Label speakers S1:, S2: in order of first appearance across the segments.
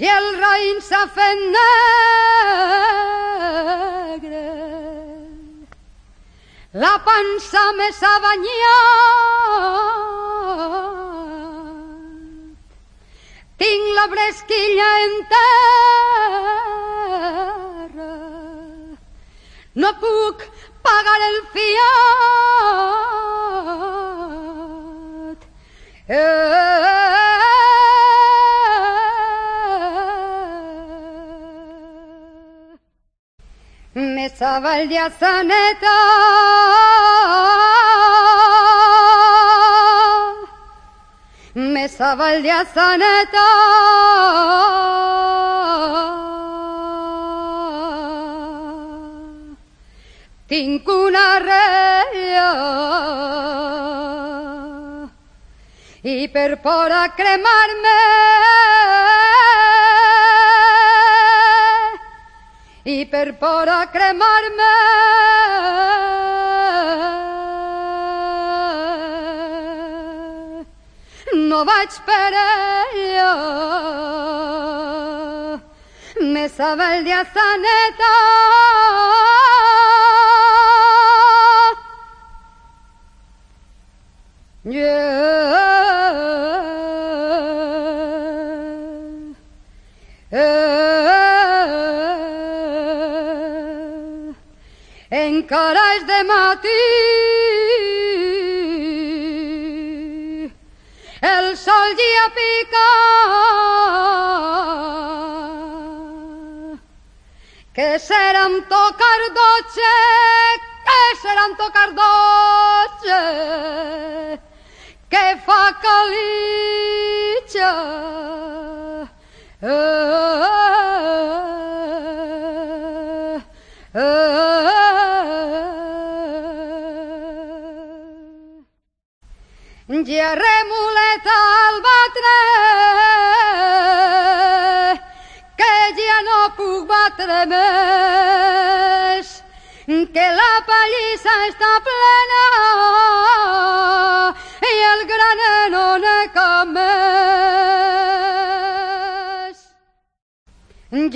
S1: i el raïm s'ha fet negre. La pansa me s'ha banyat. Tinc la bresquilla en terra. No puc pagar el fiat. Me Eme zabaldia zan eta Me zabaldia zan eta Tinkuna reia I per por a cremarme. I per por a cremar-me no vaig per me sabe el dia saneta encara és de matí. El sol ja pica. Que serem tocar dotze, que serem tocar dotze, que fa calitja. Ja remuleta al batre, que ja no puc batre més, que la pallissa està plena i el graner no n'hi cap més.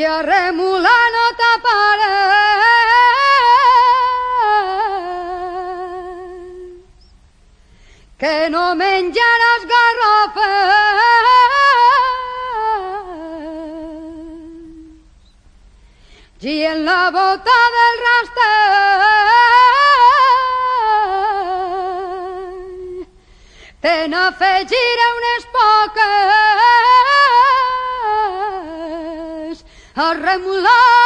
S1: Ja remula no taparàs, que no menjaràs garrofes. I en la bota del rastre. Te n'afegiré unes poques. A remular,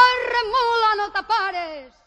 S1: a remular no tapares